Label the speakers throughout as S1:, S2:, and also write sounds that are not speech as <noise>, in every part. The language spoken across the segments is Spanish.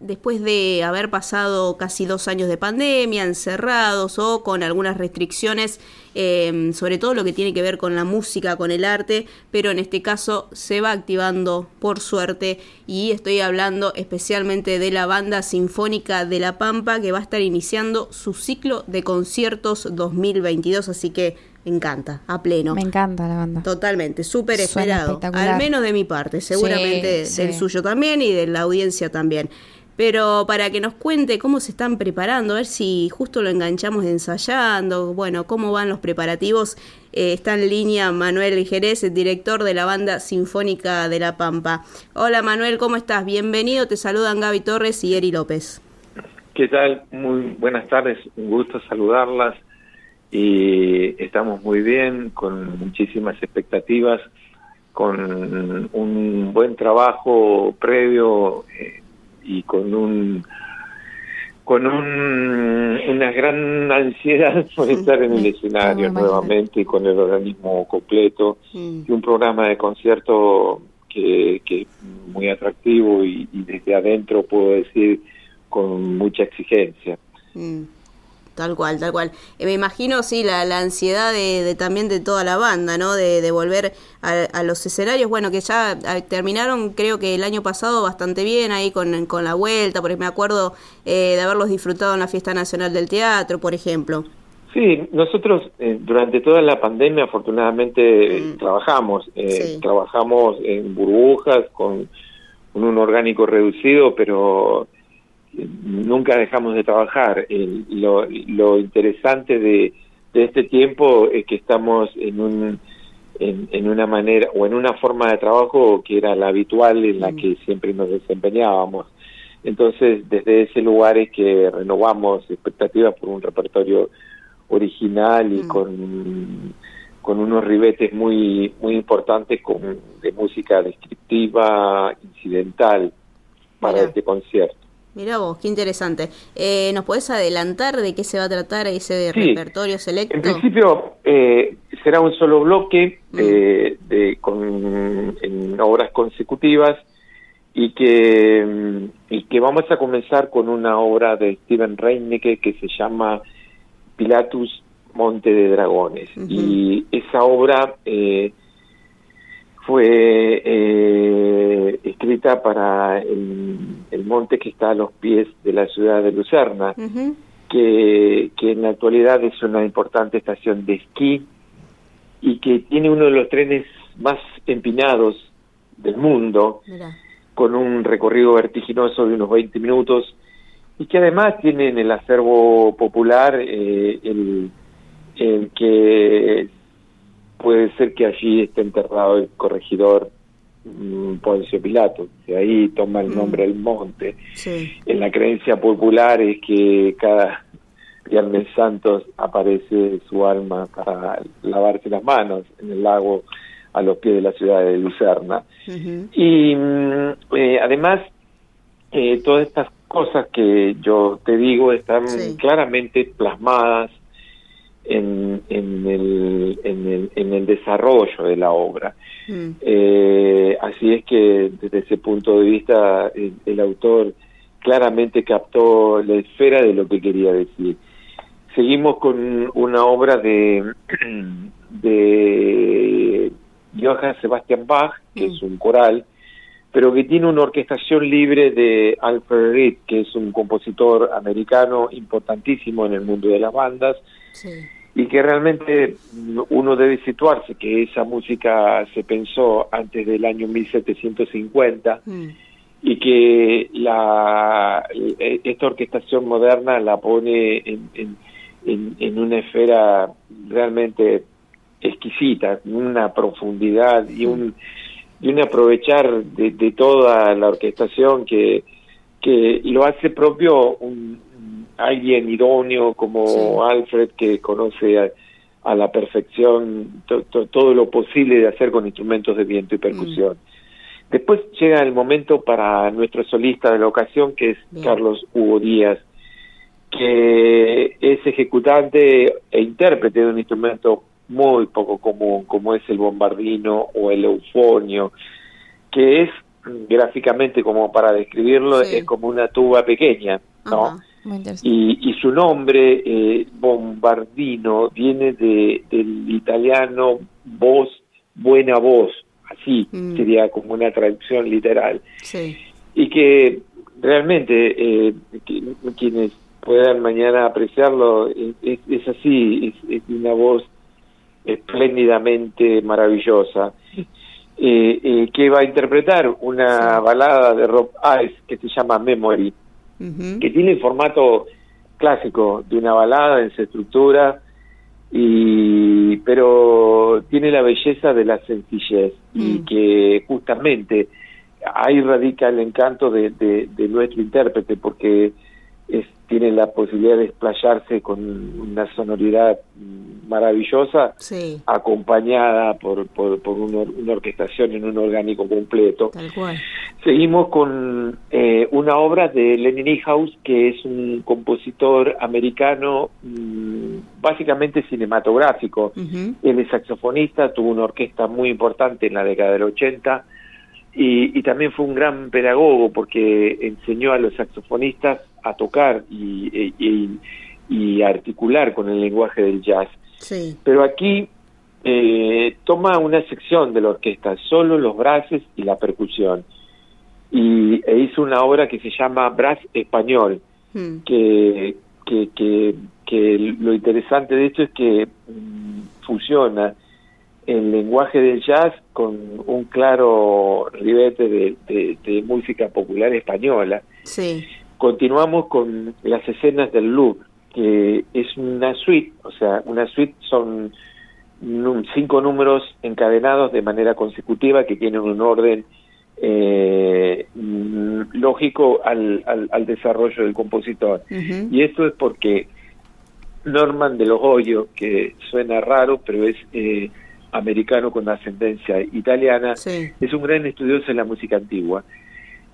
S1: después de haber pasado casi dos años de pandemia, encerrados o con algunas restricciones, em, sobre todo lo que tiene que ver con la música, con el arte, pero en este caso se va activando por suerte y estoy hablando especialmente de la banda sinfónica de La Pampa que va a estar iniciando su ciclo de conciertos 2022, así que me encanta, a pleno.
S2: Me encanta la banda.
S1: Totalmente, súper esperado. Al menos de mi parte, seguramente del suyo también y de la audiencia también pero para que nos cuente cómo se están preparando, a ver si justo lo enganchamos ensayando, bueno, cómo van los preparativos. Eh, está en línea Manuel Jerez, el director de la banda sinfónica de La Pampa. Hola Manuel, ¿cómo estás? Bienvenido, te saludan Gaby Torres y Eri López.
S3: ¿Qué tal? Muy buenas tardes, un gusto saludarlas y estamos muy bien, con muchísimas expectativas, con un buen trabajo previo. Con un con un, una gran ansiedad <laughs> por estar en el escenario nuevamente con el organismo completo y un programa de concierto que, que es muy atractivo y, desde adentro puedo decir con mucha exigencia.
S1: Tal cual, tal cual. Eh, me imagino, sí, la, la ansiedad de, también de toda la banda, ¿no? De, de volver a, los escenarios, bueno, que ya terminaron, creo que el año pasado bastante bien ahí con, con la vuelta, porque me acuerdo eh, de haberlos disfrutado en la Fiesta Nacional del Teatro, por ejemplo.
S3: Sí, nosotros eh, durante toda la pandemia afortunadamente mm. trabajamos, trabajamos en burbujas con un orgánico reducido, pero nunca dejamos de trabajar. lo, lo, interesante de, de, este tiempo es que estamos en un en, en, una manera o en una forma de trabajo que era la habitual en la mm. que siempre nos desempeñábamos. Entonces, desde ese lugar es que renovamos expectativas por un repertorio original y mm. con, con unos ribetes muy muy importantes con, de música descriptiva, incidental para este concierto.
S1: Mira vos, qué interesante. Eh, ¿Nos podés adelantar de qué se va a tratar ese repertorio selecto?
S3: En principio eh, será un solo bloque mm. eh, de, con, en obras consecutivas y que, mm, y que vamos a comenzar con una obra de Steven Reinecke que se llama Pilatus Monte de Dragones. Y esa obra... Eh, fue eh, escrita para el, monte que está a los pies de la ciudad de Lucerna, que, que en la actualidad es una importante estación de esquí y que tiene uno de los trenes más empinados del mundo, con un recorrido vertiginoso de unos 20 minutos y que además tiene en el acervo popular eh, el, el que puede ser que allí esté enterrado el corregidor mm, Poncio Pilato, de ahí toma el nombre del monte. En la creencia popular es que cada Viernes Santos aparece su alma para lavarse las manos en el lago a los pies de la ciudad de Lucerna. Y mm, eh, además, eh, todas estas cosas que yo te digo están claramente plasmadas en, en, el, en, el, en el desarrollo de la obra. Mm. Eh, así es que desde ese punto de vista el, autor claramente captó la esfera de lo que quería decir. Seguimos con una obra de, <clears throat> de Johann Sebastian Bach, que mm. es un coral, pero que tiene una orquestación libre de Alfred Reed, que es un compositor americano importantísimo en el mundo de las bandas, sí y que realmente uno debe situarse que esa música se pensó antes del año 1750 mm. y que la esta orquestación moderna la pone en, en, una esfera realmente exquisita, una profundidad y un y un aprovechar de, de toda la orquestación que que lo hace propio un, alguien idóneo como Alfred que conoce a, la perfección todo lo posible de hacer con instrumentos de viento y percusión. Mm. Después llega el momento para nuestro solista de la ocasión, que es Carlos Hugo Díaz, que es ejecutante e intérprete de un instrumento muy poco común, como es el bombardino o el eufonio, que es gráficamente como para describirlo, es como una tuba pequeña, ¿no? Y, y, su nombre, eh, Bombardino, viene de, del italiano voz, buena voz, así mm. sería como una traducción literal. Sí. Y que realmente eh, quienes puedan mañana apreciarlo, es, así, es, una voz espléndidamente maravillosa. Eh, eh, que va a interpretar una balada de Rob Ice que se llama Memory, que tiene el formato clásico de una balada en su estructura, y pero tiene la belleza de la sencillez y mm. que justamente ahí radica el encanto de, de nuestro intérprete porque es, tiene la posibilidad de desplayarse con una sonoridad maravillosa, acompañada por, por, una, orquestación en un orgánico completo. Seguimos con eh, una obra de Lenny Niehaus, que es un compositor americano mm, básicamente cinematográfico. Él es saxofonista, tuvo una orquesta muy importante en la década del 80 y, también fue un gran pedagogo porque enseñó a los saxofonistas a tocar y, y, articular con el lenguaje del jazz. Pero aquí eh, toma una sección de la orquesta, solo los brazos y la percusión. Y e hizo una obra que se llama Brass Español, hmm. que, que, que, que, lo interesante de esto es que mm, fusiona el lenguaje del jazz con un claro ribete de, música popular española. Sí. Continuamos con las escenas del Louvre, que es una suite, o sea, una suite son cinco números encadenados de manera consecutiva que tienen un orden eh, lógico al, al, desarrollo del compositor. Y esto es porque Norman de los Hoyos, que suena raro, pero es eh, americano con ascendencia italiana, es un gran estudioso de la música antigua.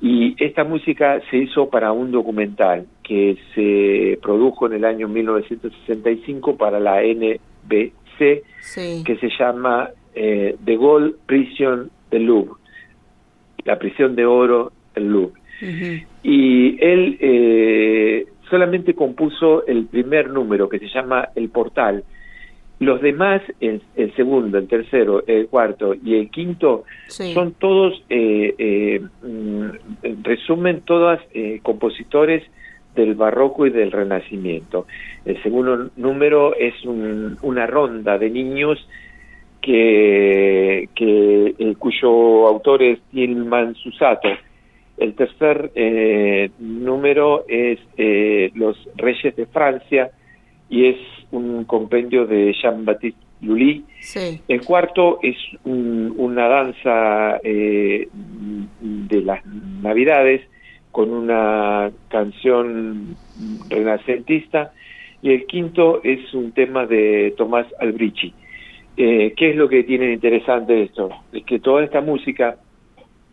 S3: Y esta música se hizo para un documental que se produjo en el año 1965 para la NBC, que se llama eh, The Gold Prison del Louvre, la prisión de oro del Louvre. Y él eh, solamente compuso el primer número que se llama El Portal, los demás, el, segundo, el tercero, el cuarto y el quinto, son todos, eh, eh, mm, resumen todas eh, compositores del barroco y del renacimiento. El segundo número es una ronda de niños que, que cuyo autor es Tilman Susato. El tercer número es Los Reyes de Francia y es un compendio de Jean-Baptiste Lully. El cuarto es una danza eh, de las Navidades con una canción renacentista y el quinto es un tema de Tomás Albrici. Eh, ¿Qué es lo que tiene interesante esto? Es que toda esta música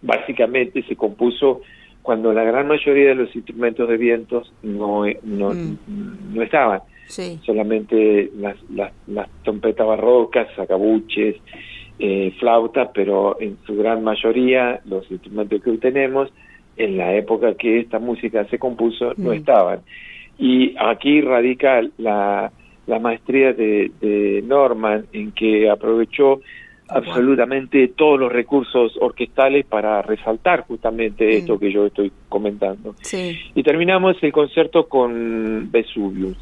S3: básicamente se compuso cuando la gran mayoría de los instrumentos de vientos no, no, mm. no estaban solamente las, las, trompetas barrocas, sacabuches, eh, flauta, pero en su gran mayoría los instrumentos que hoy tenemos, en la época que esta música se compuso, no mm. estaban. Y aquí radica la, la maestría de, de Norman en que aprovechó absolutamente todos los recursos orquestales para resaltar justamente mm. esto que yo estoy comentando. Y terminamos el concierto con Vesuvius.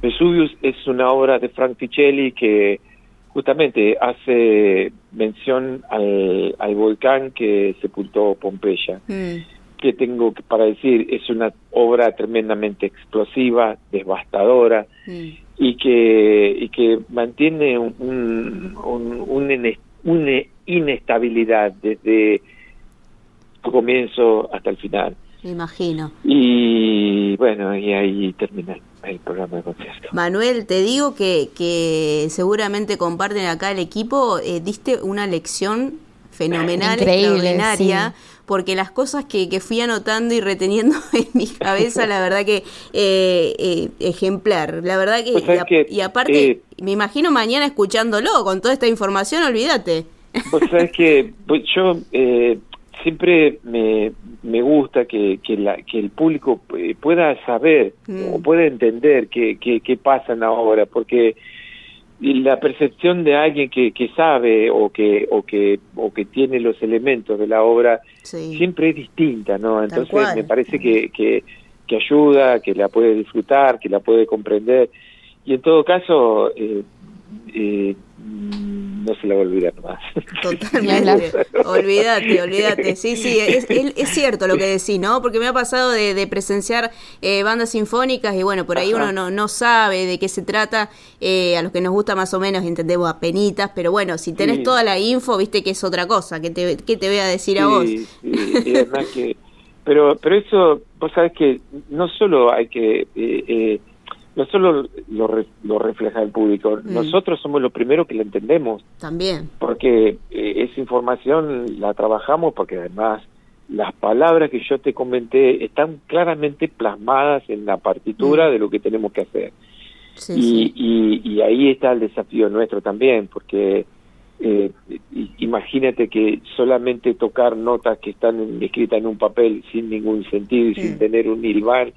S3: Vesuvius es una obra de Frank Ticelli que justamente hace mención al, volcán que sepultó Pompeya. Mm. Que tengo para decir, es una obra tremendamente explosiva, devastadora, mm. y, que, y que mantiene un, una inestabilidad desde su comienzo hasta el final.
S1: Me imagino.
S3: Y bueno, y ahí termina el programa de concierto.
S1: Manuel, te digo que, que seguramente comparten acá el equipo, eh, diste una lección fenomenal, extraordinaria, porque las cosas que, que, fui anotando y reteniendo <laughs> en mi cabeza, la verdad que eh, eh, ejemplar, la verdad que, y, aparte, me imagino mañana escuchándolo con toda esta información, olvídate.
S3: Pues sabes que pues yo siempre me, me gusta que, que, la, que el público eh, pueda saber
S1: Mm.
S3: o pueda entender qué, qué, qué pasa en la obra, porque la percepción de alguien que, que sabe o que, o, que, o que tiene los elementos de la obra
S1: Sí.
S3: siempre es distinta, ¿no? Entonces me parece que, que, que ayuda, que la puede disfrutar, que la puede comprender y en todo caso eh, eh, mm, no se la va a olvidar más.
S1: Totalmente. <laughs> olvídate, olvídate. Sí, sí, <laughs> es, es- es cierto lo que decís, ¿no? Porque me ha pasado de, de presenciar eh, bandas sinfónicas y bueno, por ahí
S3: Ajá.
S1: uno no, no sabe de qué se trata. eh, a los que nos gusta más o menos entendemos a penitas, pero bueno, si tenés
S3: Sí.
S1: toda la info, viste que es otra cosa. que te, qué te voy a decir a vos?
S3: Sí, y además que, pero, pero eso, vos sabés que no solo hay que, eh, eh, no solo lo, re- lo refleja el público,
S1: Mm.
S3: nosotros somos los primeros que lo entendemos,
S1: También.
S3: porque eh, esa información la trabajamos, porque además las palabras que yo te comenté están claramente plasmadas en la partitura de lo que tenemos que hacer.
S1: Sí,
S3: y,
S1: sí.
S3: y, y ahí está el desafío nuestro también, porque eh, imagínate que solamente tocar notas que están escritas en un papel sin ningún sentido y sin
S1: Mm.
S3: tener un nirván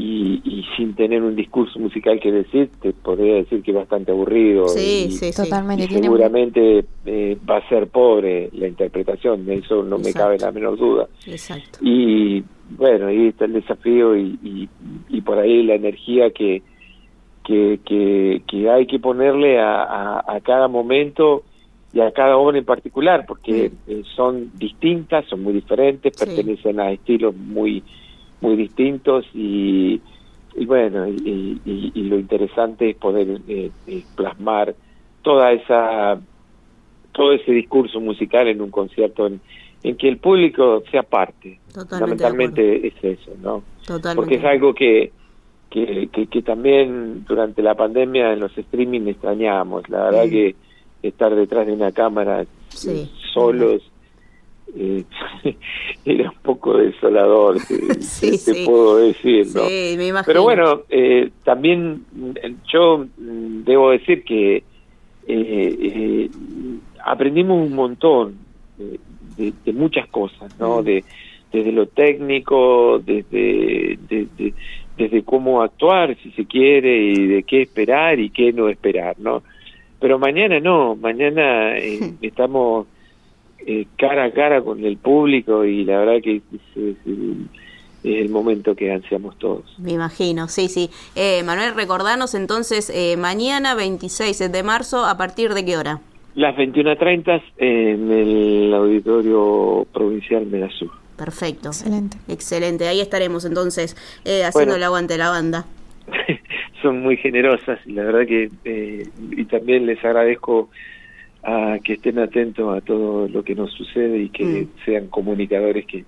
S3: y, y sin tener un discurso musical que decir, te podría decir que es bastante aburrido.
S1: Sí,
S3: y,
S1: sí.
S2: Totalmente.
S3: y seguramente eh, va a ser pobre la interpretación, de eso no me cabe la menor duda.
S1: Exacto.
S3: Y bueno, ahí está el desafío y, y, y por ahí la energía que, que, que, que hay que ponerle a, a, a cada momento y a cada obra en particular, porque eh, son distintas, son muy diferentes,
S1: Sí.
S3: pertenecen a estilos muy muy distintos y, y bueno, y, y- y lo interesante es poder eh, eh, plasmar toda esa todo ese discurso musical en un concierto en, en que el público sea parte.
S1: Totalmente.
S3: Fundamentalmente es eso, ¿no?
S1: Totalmente.
S3: Porque es algo que, que, que, que también durante la pandemia en los streaming extrañamos. La verdad que estar detrás de una cámara
S1: Sí.
S3: eh, solos eh, <laughs> era un poco desolador, te, <laughs>
S1: Sí,
S3: te
S1: sí.
S3: puedo decir, ¿no?
S1: Sí, me imagino.
S3: Pero bueno, eh, también mm, yo mm, debo decir que eh, eh, aprendimos un montón de, de- de muchas cosas, ¿no?
S1: Mm.
S3: De, desde lo técnico, desde, desde, desde cómo actuar, si se quiere, y de qué esperar y qué no esperar, ¿no? Pero mañana no, mañana eh, <laughs> estamos eh, cara a cara con el público y la verdad que es, es el, es el momento que ansiamos todos.
S1: Me imagino, sí, sí. Eh, Manuel, recordanos entonces, eh, mañana 26 de marzo, ¿a partir de qué hora?
S3: Las 21.30 en el Auditorio Provincial Medasur.
S1: Perfecto.
S2: Excelente.
S1: Excelente, ahí estaremos entonces eh, haciendo
S3: Bueno.
S1: el aguante de la banda. <laughs>
S3: Son muy generosas y la verdad que eh, y también les agradezco a que estén atentos a todo lo que nos sucede y que
S1: Mm.
S3: sean comunicadores que,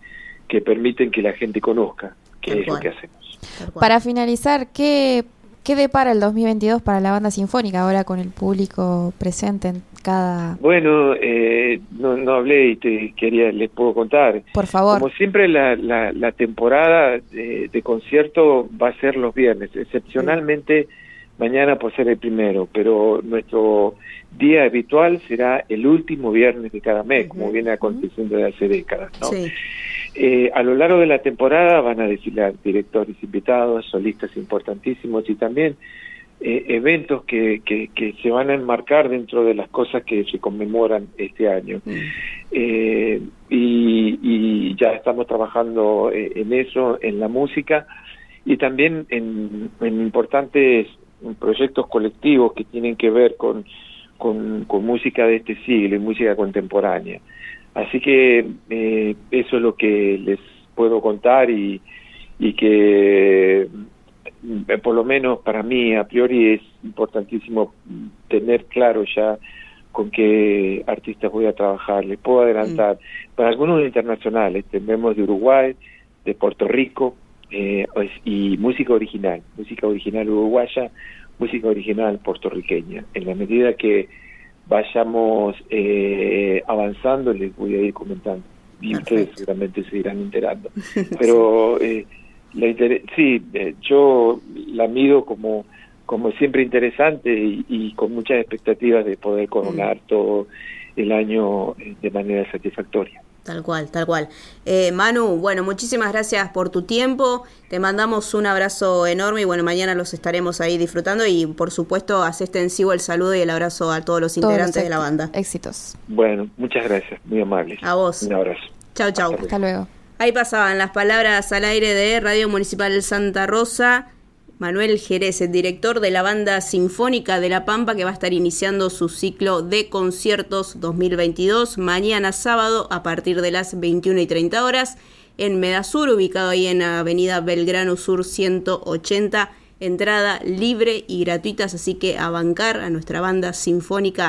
S3: que permiten que la gente conozca qué
S1: Tal
S3: es lo que hacemos.
S2: Para finalizar, ¿qué, ¿qué depara el 2022 para la banda sinfónica ahora con el público presente en cada...
S3: Bueno, eh, no, no hablé y te quería les puedo contar.
S2: Por favor.
S3: Como siempre, la, la, la temporada de, de concierto va a ser los viernes, excepcionalmente mañana por ser el primero, pero nuestro día habitual será el último viernes de cada mes, como viene aconteciendo desde hace décadas. ¿no?
S1: Sí,
S3: Eh, a lo largo de la temporada van a desfilar directores invitados, solistas importantísimos y también eh, eventos que, que, que se van a enmarcar dentro de las cosas que se conmemoran este año. Eh, y, y ya estamos trabajando en eso, en la música y también en, en importantes proyectos colectivos que tienen que ver con, con, con música de este siglo y música contemporánea. Así que eh, eso es lo que les puedo contar y, y que eh, por lo menos para mí a priori es importantísimo tener claro ya con qué artistas voy a trabajar. Les puedo adelantar, para algunos internacionales, tendremos de Uruguay, de Puerto Rico eh, es- y música original, música original uruguaya, música original puertorriqueña. En la medida que vayamos eh, avanzando, les voy a ir comentando. Y ustedes seguramente se irán enterando. <laughs> Pero eh, la inter- sí, eh, yo la mido como como siempre interesante y, y con muchas expectativas de poder coronar todo el año eh, de manera satisfactoria.
S1: Tal cual, tal cual. Eh, Manu, bueno, muchísimas gracias por tu tiempo. Te mandamos un abrazo enorme y bueno, mañana los estaremos ahí disfrutando y por supuesto haz extensivo el saludo y el abrazo a todos los integrantes de la banda.
S2: Éxitos.
S3: Bueno, muchas gracias, muy amable.
S1: A vos.
S3: Un abrazo.
S1: Chau, chau.
S2: Hasta luego.
S1: Ahí pasaban las palabras al aire de Radio Municipal Santa Rosa. Manuel Jerez, el director de la Banda Sinfónica de La Pampa, que va a estar iniciando su ciclo de conciertos 2022 mañana sábado a partir de las 21 y 30 horas en Medasur, ubicado ahí en Avenida Belgrano Sur 180. Entrada libre y gratuitas, así que a a nuestra banda sinfónica